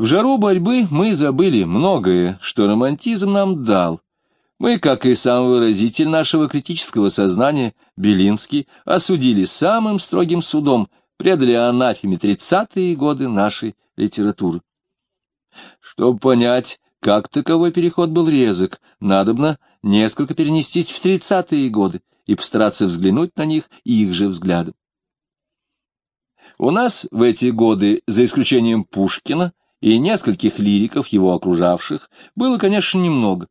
В жару борьбы мы забыли многое, что романтизм нам дал. Мы, как и сам выразитель нашего критического сознания, Белинский, осудили самым строгим судом, предали анафеме тридцатые годы нашей литературы. Чтобы понять, как таковой переход был резок, надобно несколько перенестись в тридцатые годы и постараться взглянуть на них их же взглядом. У нас в эти годы, за исключением Пушкина и нескольких лириков, его окружавших, было, конечно, немного.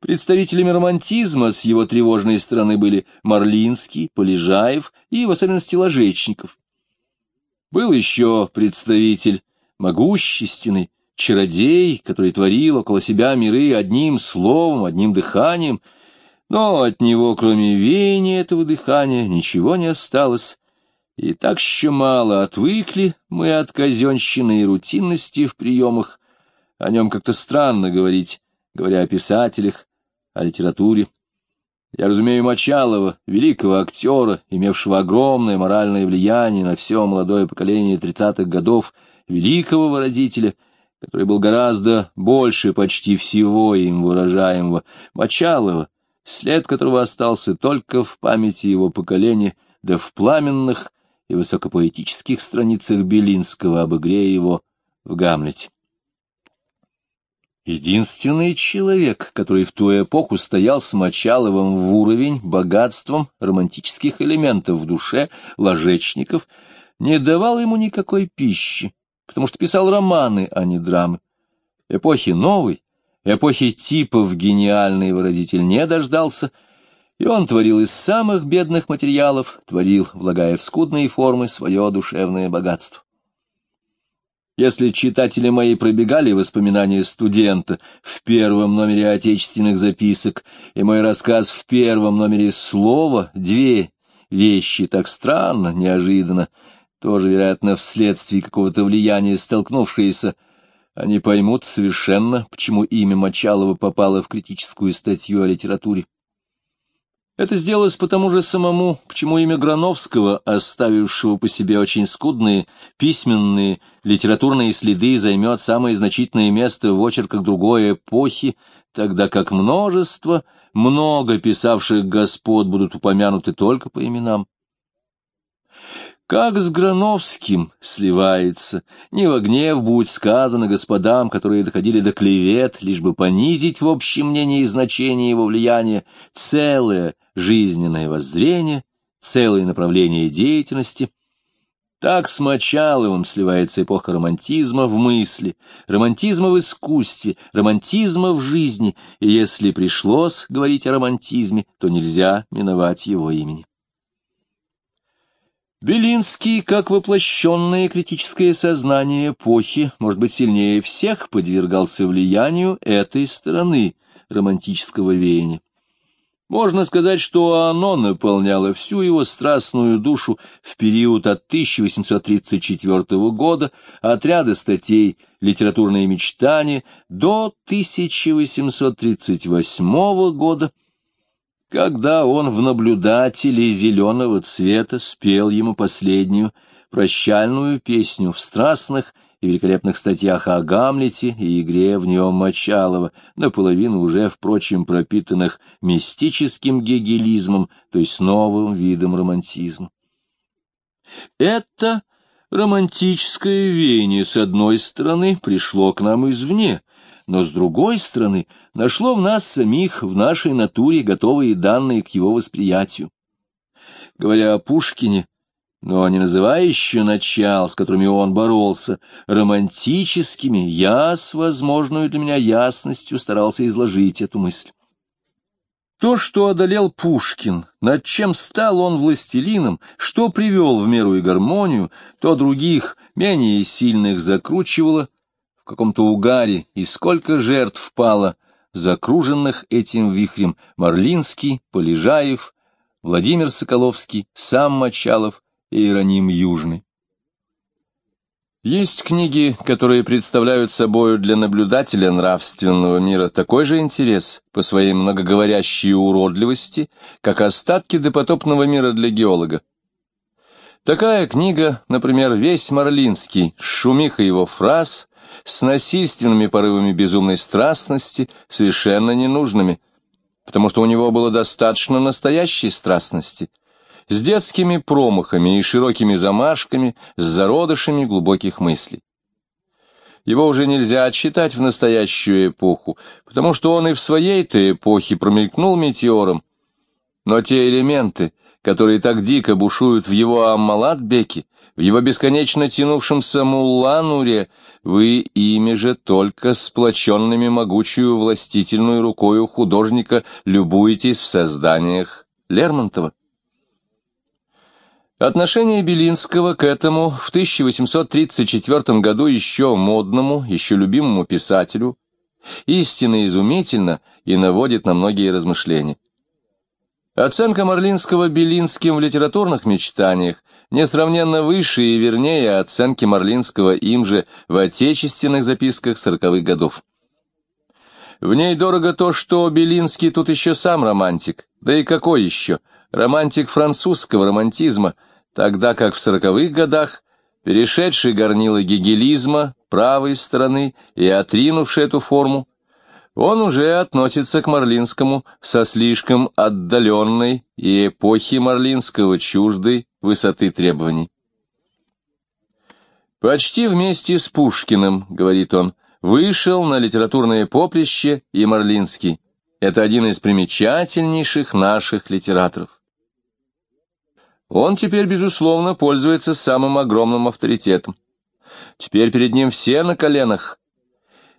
Представителями романтизма с его тревожной стороны были Марлинский, Полежаев и, в особенности, Ложечников. Был еще представитель могущественный, чародей, который творил около себя миры одним словом, одним дыханием, но от него, кроме веяния этого дыхания, ничего не осталось, и так еще мало отвыкли мы от казенщины и рутинности в приемах, о нем как-то странно говорить, говоря о писателях, о литературе. Я разумею Мочалова, великого актера, имевшего огромное моральное влияние на все молодое поколение тридцатых годов, великого выразителя, который был гораздо больше почти всего им выражаемого, Мочалова, след которого остался только в памяти его поколения, да в пламенных и высокопоэтических страницах Белинского об игре его в Гамлете. Единственный человек, который в ту эпоху стоял с Мочаловым в уровень, богатством романтических элементов в душе, ложечников, не давал ему никакой пищи, потому что писал романы, а не драмы. Эпохи новой, эпохи типов гениальный выразитель не дождался, и он творил из самых бедных материалов, творил, влагая в скудные формы, свое душевное богатство. Если читатели мои пробегали воспоминания студента в первом номере отечественных записок и мой рассказ в первом номере слова, две вещи так странно, неожиданно, тоже, вероятно, вследствие какого-то влияния столкнувшиеся, они поймут совершенно, почему имя Мочалова попало в критическую статью о литературе. Это сделалось потому же самому, почему имя Грановского, оставившего по себе очень скудные письменные литературные следы, займет самое значительное место в очерках другой эпохи, тогда как множество, много писавших господ будут упомянуты только по именам. Как с Грановским сливается, не во гнев будет сказано господам, которые доходили до клевет, лишь бы понизить в общем мнении значение его влияния целое жизненное воззрение, целое направление деятельности. Так с Мочаловым сливается эпоха романтизма в мысли, романтизма в искусстве, романтизма в жизни, и если пришлось говорить о романтизме, то нельзя миновать его имени. Белинский, как воплощенное критическое сознание эпохи, может быть, сильнее всех подвергался влиянию этой стороны романтического веяния. Можно сказать, что оно наполняло всю его страстную душу в период от 1834 года, от ряда статей «Литературные мечтания» до 1838 года, когда он в наблюдателе зеленого цвета спел ему последнюю прощальную песню в страстных и великолепных статьях о Гамлете и игре в нем Мочалова, наполовину уже, впрочем, пропитанных мистическим гегелизмом, то есть новым видом романтизма. Это романтическое веяние, с одной стороны, пришло к нам извне, но, с другой стороны, нашло в нас самих, в нашей натуре, готовые данные к его восприятию. Говоря о Пушкине, но не называя еще начал, с которыми он боролся, романтическими, я с возможной для меня ясностью старался изложить эту мысль. То, что одолел Пушкин, над чем стал он властелином, что привел в меру и гармонию, то других, менее сильных, закручивало в каком-то угаре, и сколько жертв пало, закруженных этим вихрем Марлинский, Полежаев, Владимир Соколовский, сам Мочалов Иероним Южный. Есть книги, которые представляют собою для наблюдателя нравственного мира такой же интерес по своей многоговорящей уродливости, как остатки допотопного мира для геолога. Такая книга, например, «Весь Марлинский», шумиха его фраз, с насильственными порывами безумной страстности, совершенно ненужными, потому что у него было достаточно настоящей страстности, с детскими промахами и широкими замашками, с зародышами глубоких мыслей. Его уже нельзя отсчитать в настоящую эпоху, потому что он и в своей-то эпохе промелькнул метеором, но те элементы, которые так дико бушуют в его Аммалатбеке, в его бесконечно тянувшемся Муллануре, вы ими же только сплоченными могучую властительную рукою художника любуетесь в созданиях Лермонтова. Отношение Белинского к этому в 1834 году еще модному, еще любимому писателю истинно изумительно и наводит на многие размышления. Оценка Марлинского Белинским в литературных мечтаниях несравненно выше и вернее оценки Марлинского им же в отечественных записках сороковых годов. В ней дорого то, что Белинский тут еще сам романтик, да и какой еще, романтик французского романтизма, тогда как в сороковых годах, перешедший горнило гегелизма правой стороны и отринувший эту форму, он уже относится к Марлинскому со слишком отдаленной и эпохи Марлинского чуждой высоты требований. «Почти вместе с Пушкиным, — говорит он, — вышел на литературное поприще и Марлинский. Это один из примечательнейших наших литераторов. Он теперь, безусловно, пользуется самым огромным авторитетом. Теперь перед ним все на коленах,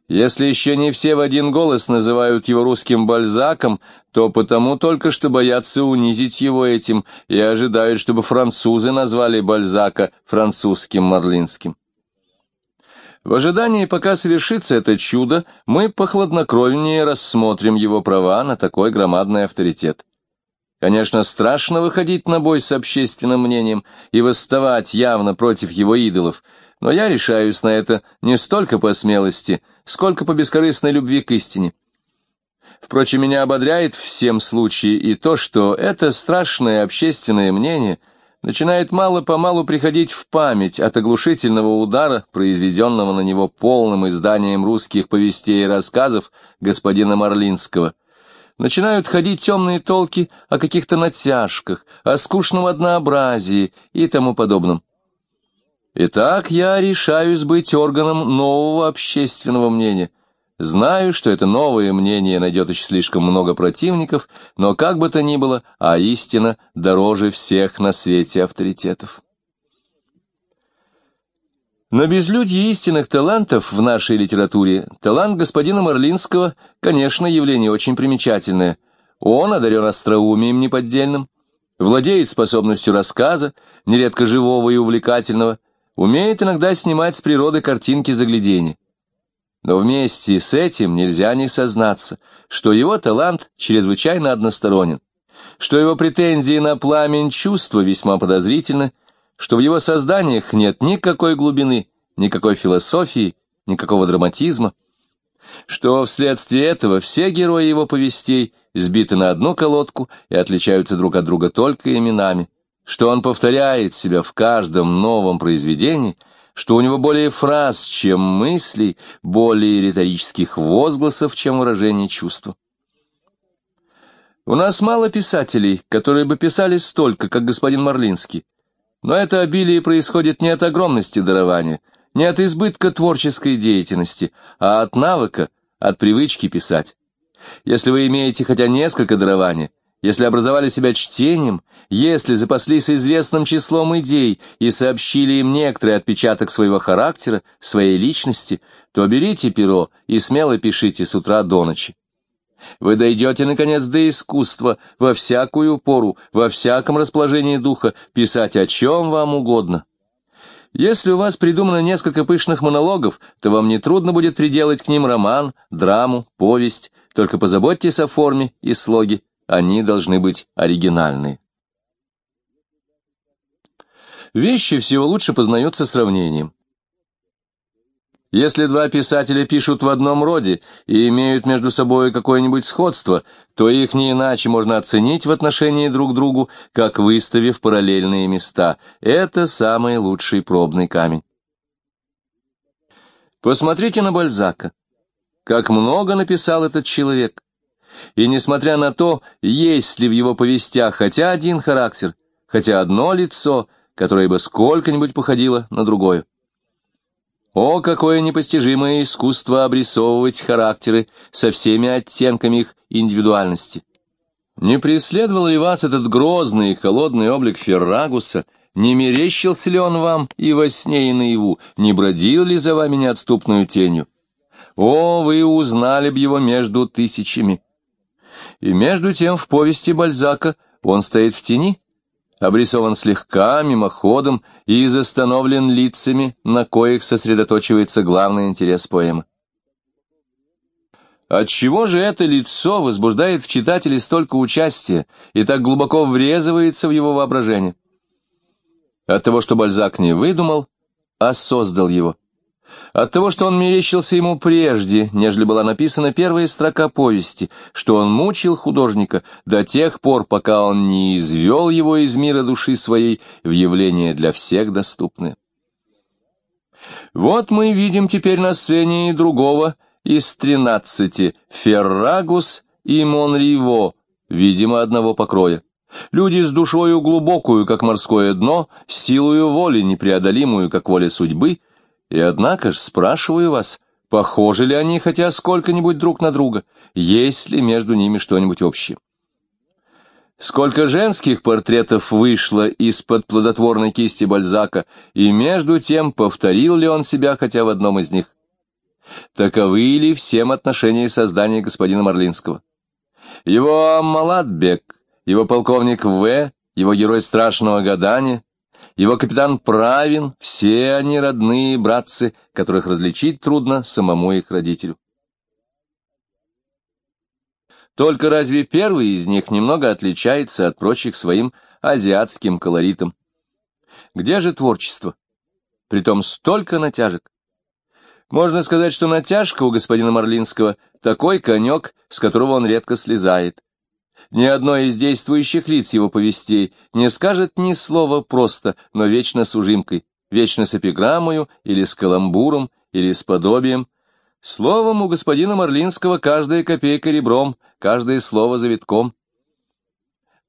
если еще не все в один голос называют его русским Бальзаком, то потому только что боятся унизить его этим и ожидают, чтобы французы назвали Бальзака французским Марлинским. В ожидании, пока совершится это чудо, мы похладнокровнее рассмотрим его права на такой громадный авторитет. Конечно, страшно выходить на бой с общественным мнением и восставать явно против его идолов, но я решаюсь на это не столько по смелости, сколько по бескорыстной любви к истине. Впрочем, меня ободряет всем случае и то, что это страшное общественное мнение начинает мало-помалу приходить в память от оглушительного удара, произведенного на него полным изданием русских повестей и рассказов господина Марлинского. Начинают ходить темные толки о каких-то натяжках, о скучном однообразии и тому подобном. Итак, я решаюсь быть органом нового общественного мнения. Знаю, что это новое мнение найдет еще слишком много противников, но как бы то ни было, а истина дороже всех на свете авторитетов. Но безлюдье истинных талантов в нашей литературе, талант господина Марлинского, конечно, явление очень примечательное. Он одарен остроумием неподдельным, владеет способностью рассказа, нередко живого и увлекательного, умеет иногда снимать с природы картинки загляденья. Но вместе с этим нельзя не сознаться, что его талант чрезвычайно односторонен, что его претензии на пламень чувства весьма подозрительны, что в его созданиях нет никакой глубины, никакой философии, никакого драматизма, что вследствие этого все герои его повестей сбиты на одну колодку и отличаются друг от друга только именами что он повторяет себя в каждом новом произведении, что у него более фраз, чем мыслей, более риторических возгласов, чем выражений чувства. У нас мало писателей, которые бы писали столько, как господин Марлинский, но это обилие происходит не от огромности дарования, не от избытка творческой деятельности, а от навыка, от привычки писать. Если вы имеете хотя несколько дарований, если образовали себя чтением, если запаслись известным числом идей и сообщили им некоторый отпечаток своего характера, своей личности, то берите перо и смело пишите с утра до ночи. Вы дойдете, наконец, до искусства во всякую пору, во всяком расположении духа, писать о чем вам угодно. Если у вас придумано несколько пышных монологов, то вам нетрудно будет приделать к ним роман, драму, повесть, только позаботьтесь о форме и слоге, они должны быть оригинальны. Вещи всего лучше познаются сравнением. Если два писателя пишут в одном роде и имеют между собой какое-нибудь сходство, то их не иначе можно оценить в отношении друг к другу, как выставив параллельные места. Это самый лучший пробный камень. Посмотрите на Бальзака. Как много написал этот человек. И несмотря на то, есть ли в его повестях хотя один характер, хотя одно лицо, которое бы сколько-нибудь походило на другое. О, какое непостижимое искусство обрисовывать характеры со всеми оттенками их индивидуальности! Не преследовал ли вас этот грозный и холодный облик Феррагуса, не мерещился ли он вам и во сне, и наяву, не бродил ли за вами неотступную тенью? О, вы узнали б его между тысячами! И между тем в повести Бальзака он стоит в тени, обрисован слегка, мимоходом и застановлен лицами, на коих сосредоточивается главный интерес поэмы. Отчего же это лицо возбуждает в читателе столько участия и так глубоко врезывается в его воображение? От того, что Бальзак не выдумал, а создал его. От того, что он мерещился ему прежде, нежели была написана первая строка повести, что он мучил художника до тех пор, пока он не извел его из мира души своей в явление для всех доступное. Вот мы видим теперь на сцене и другого из тринадцати, Феррагус и Монриво, видимо, одного покроя. Люди с душою глубокую, как морское дно, силою воли непреодолимую, как воля судьбы — и однако ж спрашиваю вас, похожи ли они хотя сколько-нибудь друг на друга, есть ли между ними что-нибудь общее? Сколько женских портретов вышло из-под плодотворной кисти Бальзака, и между тем повторил ли он себя хотя в одном из них? Таковы ли всем отношения создания господина Марлинского? Его Аммаладбек, его полковник В., его герой страшного гадания, его капитан Правин, все они родные братцы, которых различить трудно самому их родителю. Только разве первый из них немного отличается от прочих своим азиатским колоритом? Где же творчество? Притом столько натяжек. Можно сказать, что натяжка у господина Марлинского такой конек, с которого он редко слезает. Ни одно из действующих лиц его повестей не скажет ни слова просто, но вечно с ужимкой, вечно с эпиграммою или с каламбуром, или с подобием. Словом, у господина Марлинского каждая копейка ребром, каждое слово завитком.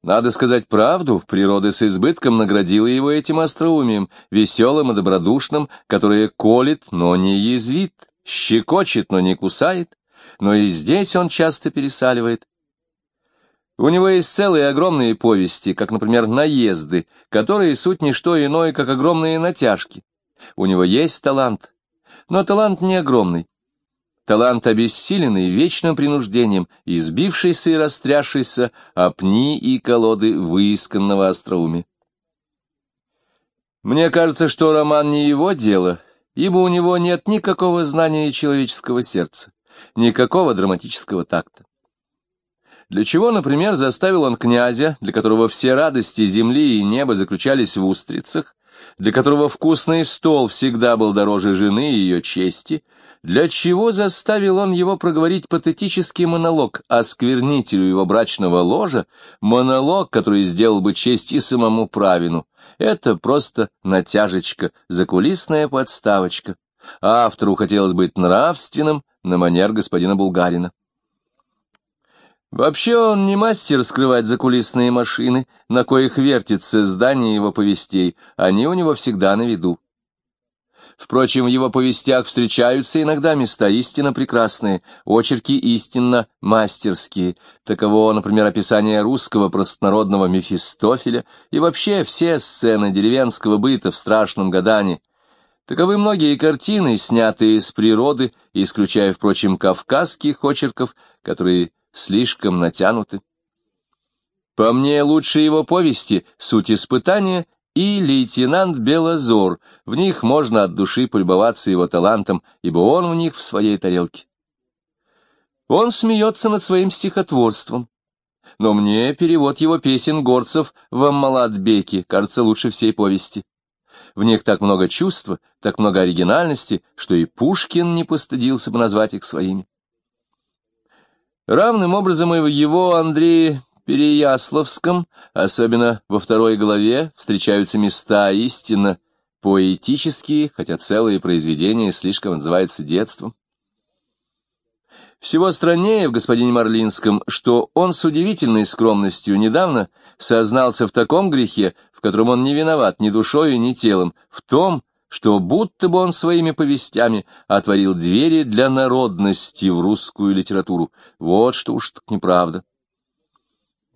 Надо сказать правду, природа с избытком наградила его этим остроумием, веселым и добродушным, которое колет, но не язвит, щекочет, но не кусает, но и здесь он часто пересаливает, у него есть целые огромные повести, как, например, «Наезды», которые суть не что иное, как огромные натяжки. У него есть талант, но талант не огромный. Талант обессиленный вечным принуждением, избившийся и растрявшийся о пни и колоды выисканного остроумия. Мне кажется, что роман не его дело, ибо у него нет никакого знания человеческого сердца, никакого драматического такта. Для чего, например, заставил он князя, для которого все радости земли и неба заключались в устрицах, для которого вкусный стол всегда был дороже жены и ее чести, для чего заставил он его проговорить патетический монолог о сквернителю его брачного ложа, монолог, который сделал бы честь и самому Правину. Это просто натяжечка, закулисная подставочка. Автору хотелось быть нравственным на манер господина Булгарина. Вообще он не мастер скрывать закулисные машины, на коих вертится здание его повестей, они у него всегда на виду. Впрочем, в его повестях встречаются иногда места истинно прекрасные, очерки истинно мастерские. Таково, например, описание русского простонародного Мефистофеля и вообще все сцены деревенского быта в страшном гадании. Таковы многие картины, снятые из природы, исключая, впрочем, кавказских очерков, которые слишком натянуты. По мне, лучше его повести «Суть испытания» и «Лейтенант Белозор». В них можно от души полюбоваться его талантом, ибо он в них в своей тарелке. Он смеется над своим стихотворством. Но мне перевод его песен горцев в Аммаладбеке кажется лучше всей повести. В них так много чувства, так много оригинальности, что и Пушкин не постыдился бы назвать их своими. Равным образом и в его Андрее Переяславском, особенно во второй главе, встречаются места истинно поэтические, хотя целые произведения слишком называются детством. Всего страннее в господине Марлинском, что он с удивительной скромностью недавно сознался в таком грехе, в котором он не виноват ни душою, ни телом, в том, что будто бы он своими повестями отворил двери для народности в русскую литературу. Вот что уж так неправда.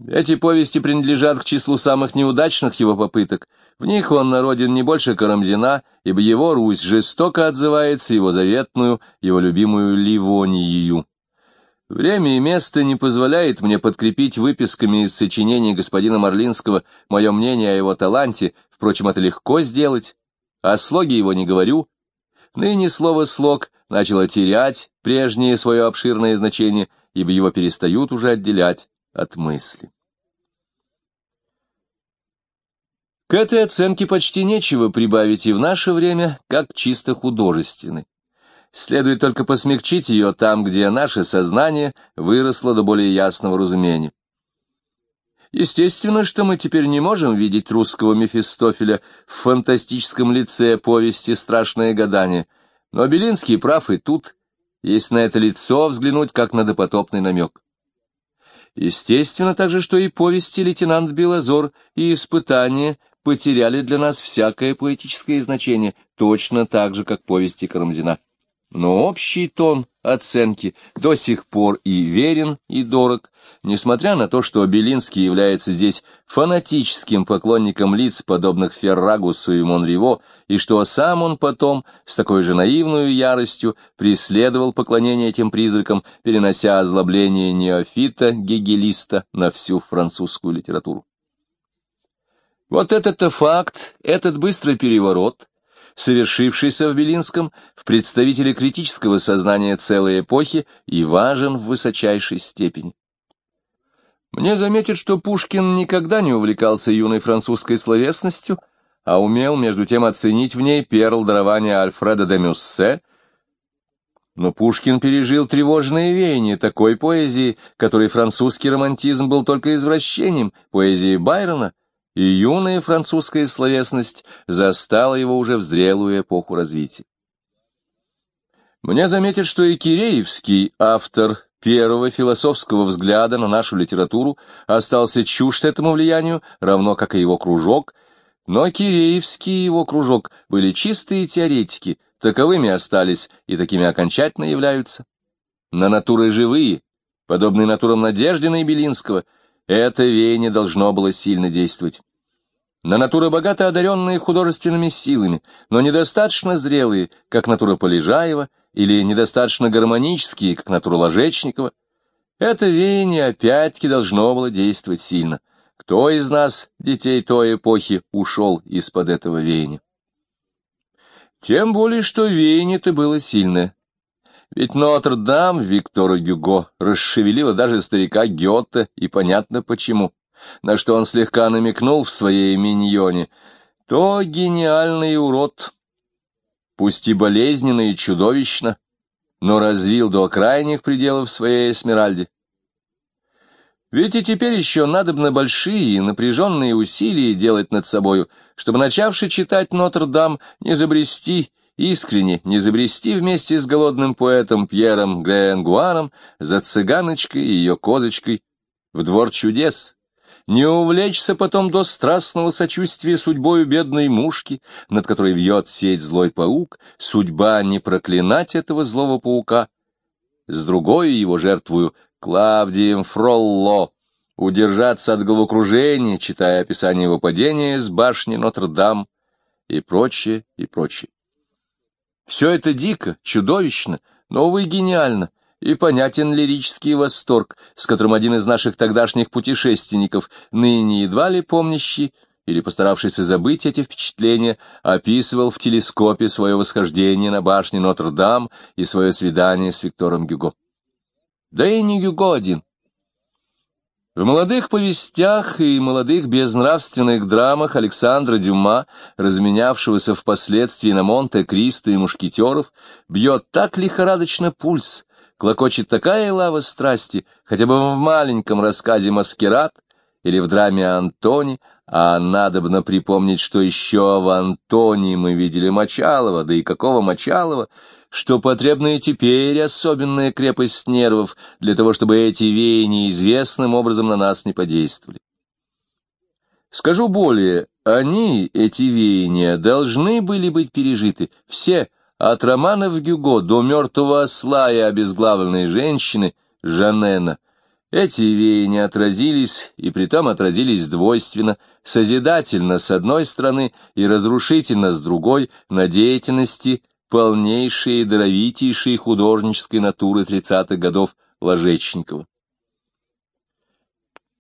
Эти повести принадлежат к числу самых неудачных его попыток. В них он народен не больше Карамзина, ибо его Русь жестоко отзывается его заветную, его любимую Ливонию. Время и место не позволяет мне подкрепить выписками из сочинений господина Марлинского мое мнение о его таланте, впрочем, это легко сделать. О слоге его не говорю. Ныне слово «слог» начало терять прежнее свое обширное значение, ибо его перестают уже отделять от мысли. К этой оценке почти нечего прибавить и в наше время, как чисто художественной. Следует только посмягчить ее там, где наше сознание выросло до более ясного разумения. Естественно, что мы теперь не можем видеть русского Мефистофеля в фантастическом лице повести «Страшное гадание», но Белинский прав и тут, если на это лицо взглянуть как на допотопный намек. Естественно также, что и повести «Лейтенант Белозор» и «Испытания» потеряли для нас всякое поэтическое значение, точно так же, как повести Карамзина. Но общий тон оценки до сих пор и верен, и дорог, несмотря на то, что Белинский является здесь фанатическим поклонником лиц, подобных Феррагусу и Монриво, и что сам он потом с такой же наивной яростью преследовал поклонение этим призракам, перенося озлобление неофита, гегелиста на всю французскую литературу. Вот этот-то факт, этот быстрый переворот, совершившийся в Белинском, в представителе критического сознания целой эпохи и важен в высочайшей степени. Мне заметят, что Пушкин никогда не увлекался юной французской словесностью, а умел, между тем, оценить в ней перл дарования Альфреда де Мюссе, но Пушкин пережил тревожное веяние такой поэзии, которой французский романтизм был только извращением, поэзии Байрона, и юная французская словесность застала его уже в зрелую эпоху развития. Мне заметят, что и Киреевский, автор первого философского взгляда на нашу литературу, остался чужд этому влиянию, равно как и его кружок, но Киреевский и его кружок были чистые теоретики, таковыми остались и такими окончательно являются. На натуры живые, подобные натурам Надеждина и Белинского, это веяние должно было сильно действовать на натуры богато одаренные художественными силами, но недостаточно зрелые, как натура Полежаева, или недостаточно гармонические, как натура Ложечникова, это веяние опять-таки должно было действовать сильно. Кто из нас, детей той эпохи, ушел из-под этого веяния? Тем более, что веяние-то было сильное. Ведь Нотр-Дам Виктора Гюго расшевелила даже старика Гёте, и понятно почему на что он слегка намекнул в своей миньоне, то гениальный урод, пусть и болезненно и чудовищно, но развил до крайних пределов своей Эсмеральде. Ведь и теперь еще надобно большие и напряженные усилия делать над собою, чтобы, начавший читать Нотр-Дам, не забрести, искренне не забрести вместе с голодным поэтом Пьером Гренгуаром за цыганочкой и ее козочкой в двор чудес, не увлечься потом до страстного сочувствия судьбою бедной мушки, над которой вьет сеть злой паук, судьба не проклинать этого злого паука. С другой его жертвую Клавдием Фролло удержаться от головокружения, читая описание его падения с башни Нотр-Дам и прочее, и прочее. Все это дико, чудовищно, но, увы, гениально, и понятен лирический восторг, с которым один из наших тогдашних путешественников, ныне едва ли помнящий или постаравшийся забыть эти впечатления, описывал в телескопе свое восхождение на башне Нотр-Дам и свое свидание с Виктором Гюго. Да и не Гюго один. В молодых повестях и молодых безнравственных драмах Александра Дюма, разменявшегося впоследствии на Монте-Кристо и мушкетеров, бьет так лихорадочно пульс, клокочет такая лава страсти, хотя бы в маленьком рассказе «Маскирад», или в драме Антони, а надобно припомнить, что еще в Антони мы видели Мочалова, да и какого Мочалова, что потребна и теперь особенная крепость нервов для того, чтобы эти веяния известным образом на нас не подействовали. Скажу более, они, эти веяния, должны были быть пережиты, все, от романов Гюго до мертвого осла и обезглавленной женщины Жанена. Эти веяния отразились, и притом отразились двойственно, созидательно с одной стороны и разрушительно с другой, на деятельности полнейшей и даровитейшей художнической натуры тридцатых годов Ложечникова.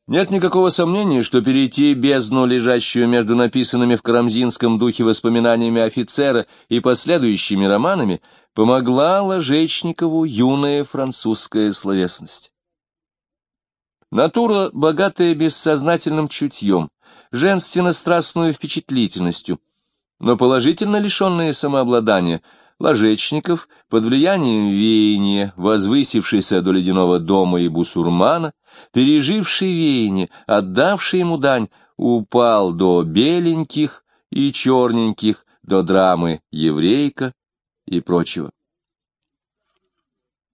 Нет никакого сомнения, что перейти бездну, лежащую между написанными в карамзинском духе воспоминаниями офицера и последующими романами, помогла Ложечникову юная французская словесность. Натура, богатая бессознательным чутьем, женственно-страстную впечатлительностью, но положительно лишенная самообладания, Ложечников, под влиянием веяния, возвысившийся до ледяного дома и бусурмана, переживший веяние, отдавший ему дань, упал до беленьких и черненьких, до драмы «Еврейка» и прочего.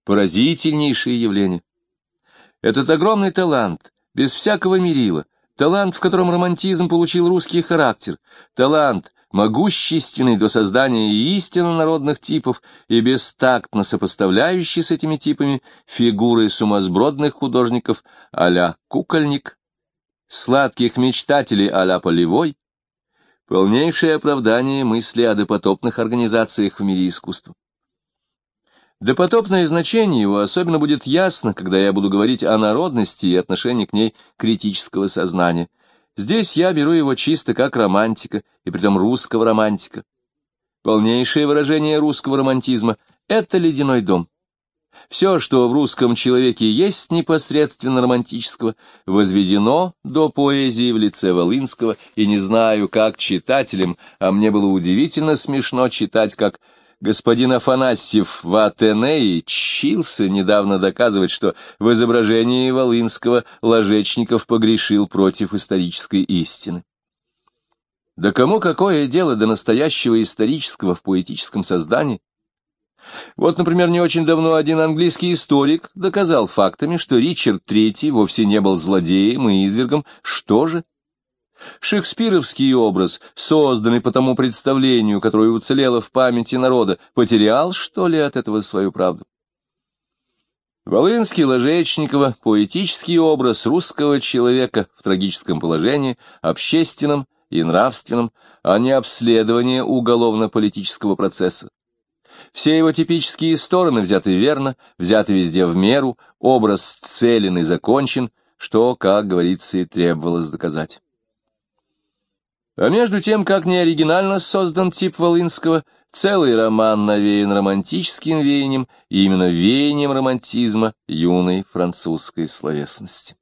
Поразительнейшее явление. Этот огромный талант, без всякого мерила, талант, в котором романтизм получил русский характер, талант, могущественный до создания истинно народных типов и бестактно сопоставляющий с этими типами фигуры сумасбродных художников а-ля Кукольник, сладких мечтателей а-ля Полевой, полнейшее оправдание мысли о допотопных организациях в мире искусства. Допотопное значение его особенно будет ясно, когда я буду говорить о народности и отношении к ней критического сознания — Здесь я беру его чисто как романтика, и притом русского романтика. Полнейшее выражение русского романтизма — это ледяной дом. Все, что в русском человеке есть непосредственно романтического, возведено до поэзии в лице Волынского, и не знаю, как читателям, а мне было удивительно смешно читать, как Господин Афанасьев в Атенее чился недавно доказывать, что в изображении Волынского Ложечников погрешил против исторической истины. Да кому какое дело до настоящего исторического в поэтическом создании? Вот, например, не очень давно один английский историк доказал фактами, что Ричард III вовсе не был злодеем и извергом. Что же? Шекспировский образ, созданный по тому представлению, которое уцелело в памяти народа, потерял, что ли, от этого свою правду? Волынский Ложечникова — поэтический образ русского человека в трагическом положении, общественном и нравственном, а не обследование уголовно-политического процесса. Все его типические стороны взяты верно, взяты везде в меру, образ целен и закончен, что, как говорится, и требовалось доказать. А между тем, как неоригинально создан тип Волынского, целый роман навеян романтическим веянием, и именно веянием романтизма юной французской словесности.